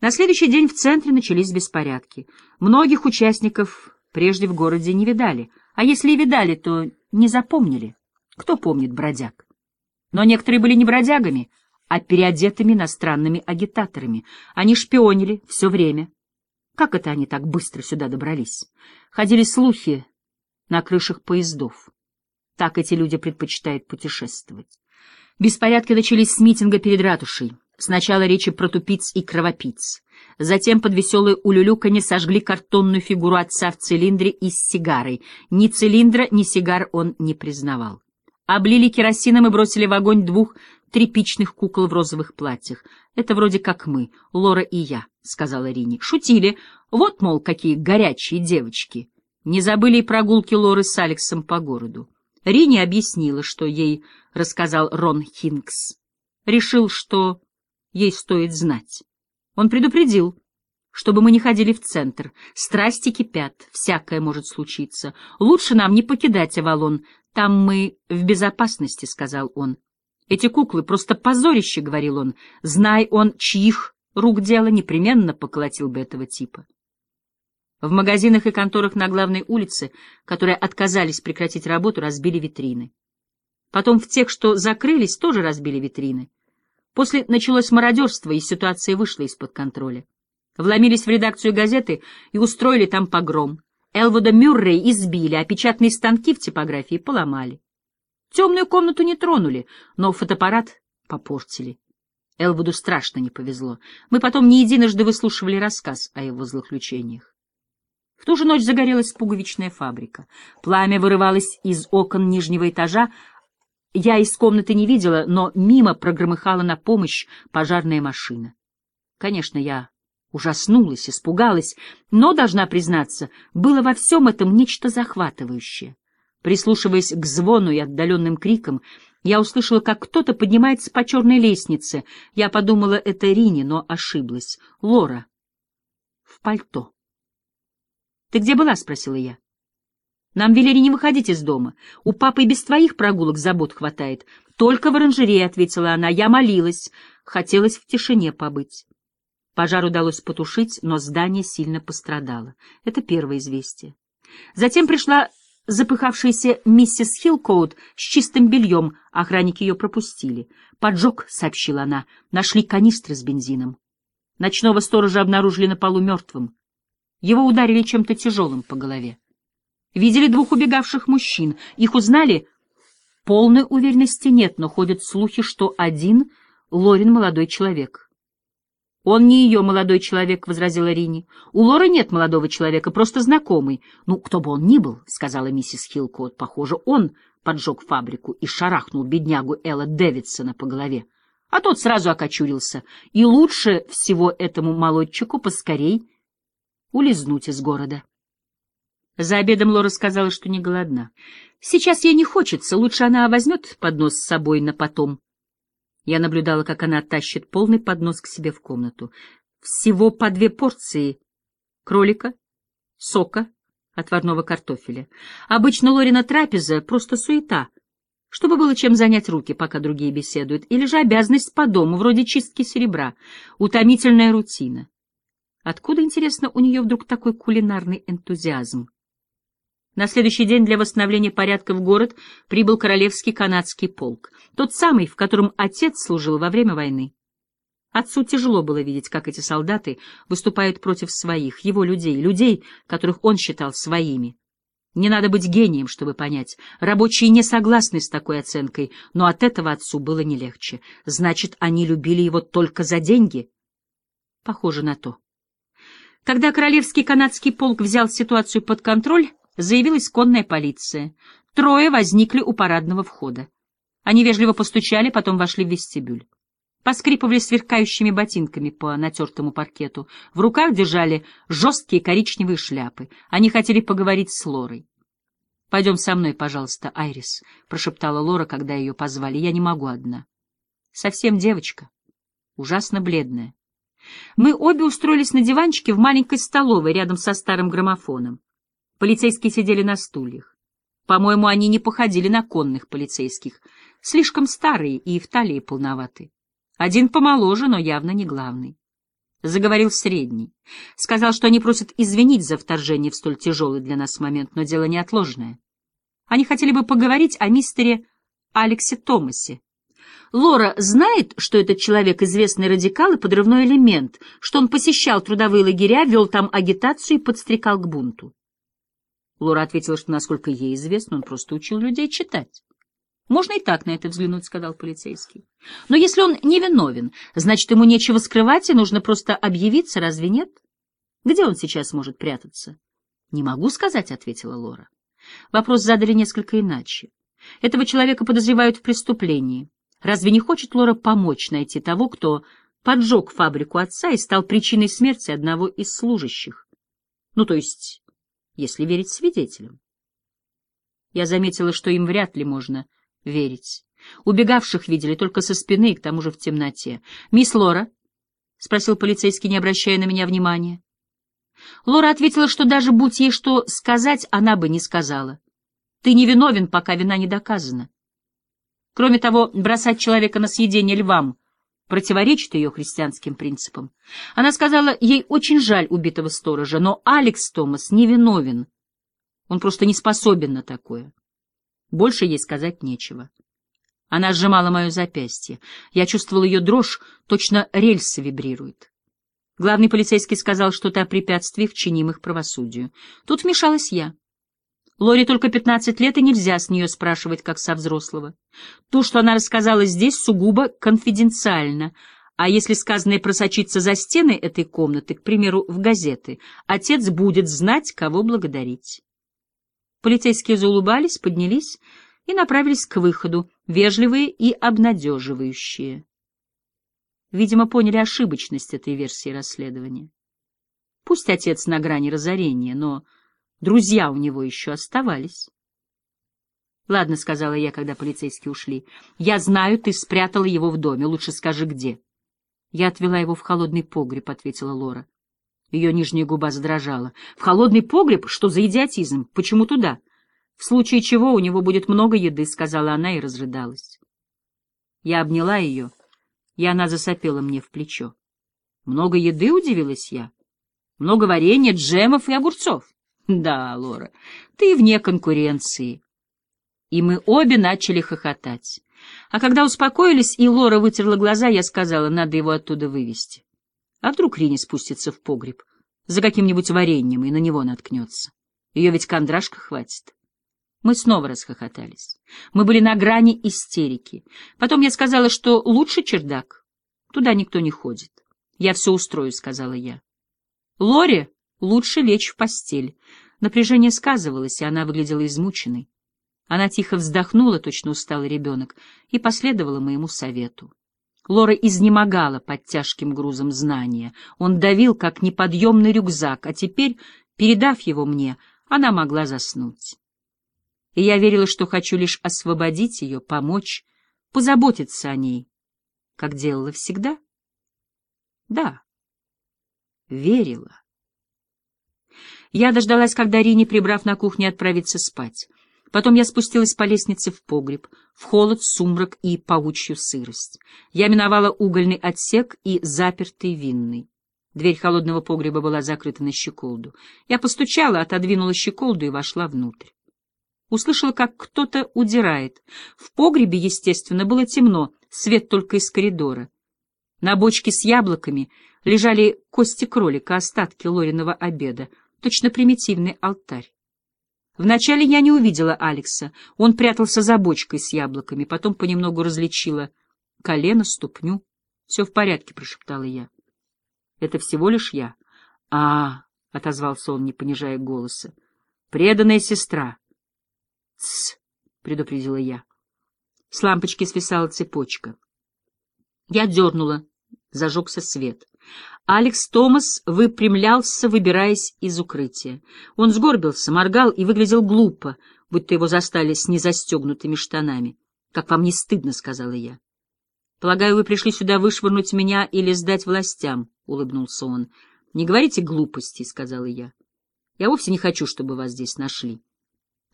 На следующий день в центре начались беспорядки. Многих участников прежде в городе не видали, а если и видали, то не запомнили. Кто помнит бродяг? Но некоторые были не бродягами, а переодетыми иностранными агитаторами. Они шпионили все время. Как это они так быстро сюда добрались? Ходили слухи на крышах поездов. Так эти люди предпочитают путешествовать. Беспорядки начались с митинга перед ратушей. Сначала речи про тупиц и кровопиц. Затем под веселые улюлюканье сожгли картонную фигуру отца в цилиндре и с сигарой. Ни цилиндра, ни сигар он не признавал. Облили керосином и бросили в огонь двух тряпичных кукол в розовых платьях. Это вроде как мы, Лора и я, — сказала Рини. Шутили. Вот, мол, какие горячие девочки. Не забыли и прогулки Лоры с Алексом по городу. Рини объяснила, что ей рассказал Рон Хинкс. Решил, что ей стоит знать. Он предупредил, чтобы мы не ходили в центр. Страсти кипят, всякое может случиться. Лучше нам не покидать Авалон, там мы в безопасности, — сказал он. Эти куклы просто позорище, — говорил он. Знай он, чьих рук дело, непременно поколотил бы этого типа. В магазинах и конторах на главной улице, которые отказались прекратить работу, разбили витрины. Потом в тех, что закрылись, тоже разбили витрины. После началось мародерство, и ситуация вышла из-под контроля. Вломились в редакцию газеты и устроили там погром. Элвуда Мюррей избили, а печатные станки в типографии поломали. Темную комнату не тронули, но фотоаппарат попортили. Элвуду страшно не повезло. Мы потом не единожды выслушивали рассказ о его злоключениях. В ту же ночь загорелась пуговичная фабрика. Пламя вырывалось из окон нижнего этажа, я из комнаты не видела, но мимо прогромыхала на помощь пожарная машина. Конечно, я ужаснулась, испугалась, но, должна признаться, было во всем этом нечто захватывающее. Прислушиваясь к звону и отдаленным крикам, я услышала, как кто-то поднимается по черной лестнице. Я подумала, это Рини, но ошиблась. Лора. В пальто. — Ты где была? — спросила я. Нам велели не выходить из дома. У папы и без твоих прогулок забот хватает. Только в оранжерее, — ответила она. Я молилась. Хотелось в тишине побыть. Пожар удалось потушить, но здание сильно пострадало. Это первое известие. Затем пришла запыхавшаяся миссис Хилкоут с чистым бельем. Охранники ее пропустили. «Поджог», — сообщила она. «Нашли канистры с бензином. Ночного сторожа обнаружили на полу мертвым. Его ударили чем-то тяжелым по голове. Видели двух убегавших мужчин. Их узнали? Полной уверенности нет, но ходят слухи, что один — Лорин молодой человек. «Он не ее молодой человек», — возразила Рини. «У Лоры нет молодого человека, просто знакомый. Ну, кто бы он ни был», — сказала миссис Хилкот. «Похоже, он поджег фабрику и шарахнул беднягу Элла Дэвидсона по голове. А тот сразу окочурился. И лучше всего этому молодчику поскорей улизнуть из города». За обедом Лора сказала, что не голодна. Сейчас ей не хочется, лучше она возьмет поднос с собой на потом. Я наблюдала, как она тащит полный поднос к себе в комнату. Всего по две порции кролика, сока, отварного картофеля. Обычно Лорина трапеза — просто суета, чтобы было чем занять руки, пока другие беседуют, или же обязанность по дому, вроде чистки серебра, утомительная рутина. Откуда, интересно, у нее вдруг такой кулинарный энтузиазм? На следующий день для восстановления порядка в город прибыл Королевский канадский полк, тот самый, в котором отец служил во время войны. Отцу тяжело было видеть, как эти солдаты выступают против своих, его людей, людей, которых он считал своими. Не надо быть гением, чтобы понять. Рабочие не согласны с такой оценкой, но от этого отцу было не легче. Значит, они любили его только за деньги? Похоже на то. Когда Королевский канадский полк взял ситуацию под контроль, заявилась конная полиция. Трое возникли у парадного входа. Они вежливо постучали, потом вошли в вестибюль. Поскрипывали сверкающими ботинками по натертому паркету. В руках держали жесткие коричневые шляпы. Они хотели поговорить с Лорой. — Пойдем со мной, пожалуйста, Айрис, — прошептала Лора, когда ее позвали. — Я не могу одна. Совсем девочка. Ужасно бледная. Мы обе устроились на диванчике в маленькой столовой рядом со старым граммофоном. Полицейские сидели на стульях. По-моему, они не походили на конных полицейских. Слишком старые и в талии полноваты. Один помоложе, но явно не главный. Заговорил средний. Сказал, что они просят извинить за вторжение в столь тяжелый для нас момент, но дело неотложное. Они хотели бы поговорить о мистере Алексе Томасе. Лора знает, что этот человек известный радикал и подрывной элемент, что он посещал трудовые лагеря, вел там агитацию и подстрекал к бунту. Лора ответила, что, насколько ей известно, он просто учил людей читать. «Можно и так на это взглянуть», — сказал полицейский. «Но если он невиновен, значит, ему нечего скрывать, и нужно просто объявиться, разве нет? Где он сейчас может прятаться?» «Не могу сказать», — ответила Лора. Вопрос задали несколько иначе. Этого человека подозревают в преступлении. Разве не хочет Лора помочь найти того, кто поджег фабрику отца и стал причиной смерти одного из служащих? Ну, то есть, если верить свидетелям. Я заметила, что им вряд ли можно верить. Убегавших видели только со спины и к тому же в темноте. «Мисс Лора?» — спросил полицейский, не обращая на меня внимания. Лора ответила, что даже будь ей что сказать, она бы не сказала. Ты не виновен, пока вина не доказана. Кроме того, бросать человека на съедение львам противоречит ее христианским принципам. Она сказала, ей очень жаль убитого сторожа, но Алекс Томас не виновен. Он просто не способен на такое. Больше ей сказать нечего. Она сжимала мое запястье. Я чувствовал ее дрожь, точно рельсы вибрируют. Главный полицейский сказал что-то о препятствиях, чинимых правосудию. Тут вмешалась я. Лори только пятнадцать лет, и нельзя с нее спрашивать, как со взрослого. То, что она рассказала здесь, сугубо конфиденциально. А если сказанное просочится за стены этой комнаты, к примеру, в газеты, отец будет знать, кого благодарить. Полицейские заулыбались, поднялись и направились к выходу, вежливые и обнадеживающие. Видимо, поняли ошибочность этой версии расследования. Пусть отец на грани разорения, но друзья у него еще оставались. — Ладно, — сказала я, когда полицейские ушли. — Я знаю, ты спрятала его в доме. Лучше скажи, где. — Я отвела его в холодный погреб, — ответила Лора. Ее нижняя губа задрожала. — В холодный погреб? Что за идиотизм? Почему туда? — В случае чего у него будет много еды, — сказала она и разрыдалась. Я обняла ее, и она засопела мне в плечо. — Много еды? — удивилась я. — Много варенья, джемов и огурцов. — Да, Лора, ты вне конкуренции. И мы обе начали хохотать. А когда успокоились, и Лора вытерла глаза, я сказала, надо его оттуда вывести. А вдруг Рини спустится в погреб за каким-нибудь вареньем и на него наткнется? Ее ведь кондрашка хватит. Мы снова расхохотались. Мы были на грани истерики. Потом я сказала, что лучше чердак. Туда никто не ходит. Я все устрою, — сказала я. Лоре лучше лечь в постель. Напряжение сказывалось, и она выглядела измученной. Она тихо вздохнула, точно усталый ребенок, и последовала моему совету. Лора изнемогала под тяжким грузом знания. Он давил, как неподъемный рюкзак, а теперь, передав его мне, она могла заснуть. И я верила, что хочу лишь освободить ее, помочь, позаботиться о ней, как делала всегда. Да, верила. Я дождалась, когда Рини, прибрав на кухне, отправится спать. Потом я спустилась по лестнице в погреб, в холод, сумрак и паучью сырость. Я миновала угольный отсек и запертый винный. Дверь холодного погреба была закрыта на щеколду. Я постучала, отодвинула щеколду и вошла внутрь. Услышала, как кто-то удирает. В погребе, естественно, было темно, свет только из коридора. На бочке с яблоками лежали кости кролика, остатки Лориного обеда, точно примитивный алтарь. Вначале я не увидела Алекса. Он прятался за бочкой с яблоками, потом понемногу различила колено, ступню. — Все в порядке, — прошептала я. — Это всего лишь я. — А, — отозвался он, не понижая голоса, — преданная сестра. — Тсс, — предупредила я. С лампочки свисала цепочка. Я дернула, зажегся свет. Алекс Томас выпрямлялся, выбираясь из укрытия. Он сгорбился, моргал и выглядел глупо, будто его застали с незастегнутыми штанами. «Как вам не стыдно?» — сказала я. «Полагаю, вы пришли сюда вышвырнуть меня или сдать властям», — улыбнулся он. «Не говорите глупости», — сказала я. «Я вовсе не хочу, чтобы вас здесь нашли.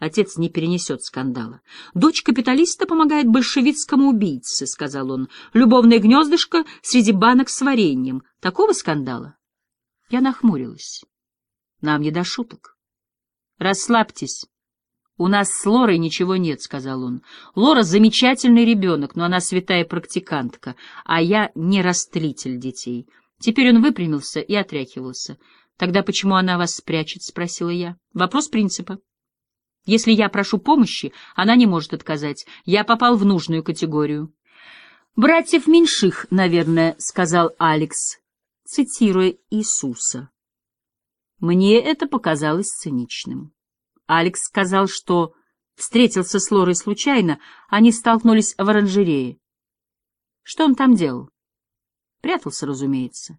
Отец не перенесет скандала. «Дочь капиталиста помогает большевистскому убийце», — сказал он. «Любовное гнездышко среди банок с вареньем. Такого скандала?» Я нахмурилась. «Нам не до шуток». «Расслабьтесь. У нас с Лорой ничего нет», — сказал он. «Лора замечательный ребенок, но она святая практикантка, а я не растлитель детей». Теперь он выпрямился и отряхивался. «Тогда почему она вас спрячет?» — спросила я. «Вопрос принципа». Если я прошу помощи, она не может отказать. Я попал в нужную категорию. «Братьев меньших, наверное», — сказал Алекс, цитируя Иисуса. Мне это показалось циничным. Алекс сказал, что встретился с Лорой случайно, они столкнулись в оранжерее. Что он там делал? Прятался, разумеется.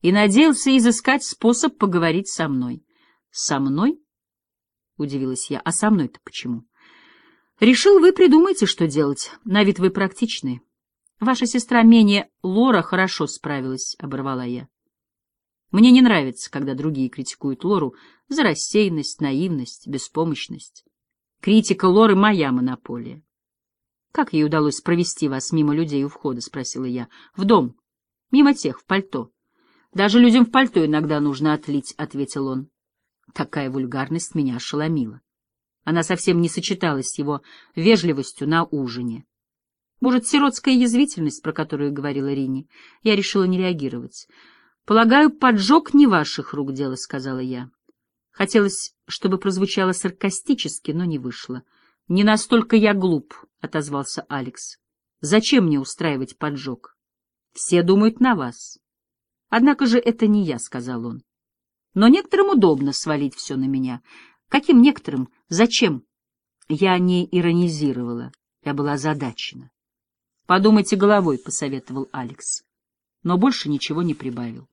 И надеялся изыскать способ поговорить со мной. Со мной? — удивилась я. — А со мной-то почему? — Решил, вы придумаете, что делать. На вид вы практичны. Ваша сестра менее Лора хорошо справилась, — оборвала я. Мне не нравится, когда другие критикуют Лору за рассеянность, наивность, беспомощность. Критика Лоры — моя монополия. — Как ей удалось провести вас мимо людей у входа? — спросила я. — В дом. Мимо тех, в пальто. — Даже людям в пальто иногда нужно отлить, — ответил он. Такая вульгарность меня ошеломила. Она совсем не сочеталась с его вежливостью на ужине. Может, сиротская язвительность, про которую говорила Рини. Я решила не реагировать. «Полагаю, поджог не ваших рук дело», — сказала я. Хотелось, чтобы прозвучало саркастически, но не вышло. «Не настолько я глуп», — отозвался Алекс. «Зачем мне устраивать поджог? Все думают на вас». «Однако же это не я», — сказал он. Но некоторым удобно свалить все на меня. Каким некоторым? Зачем? Я не иронизировала. Я была озадачена. «Подумайте головой», — посоветовал Алекс. Но больше ничего не прибавил.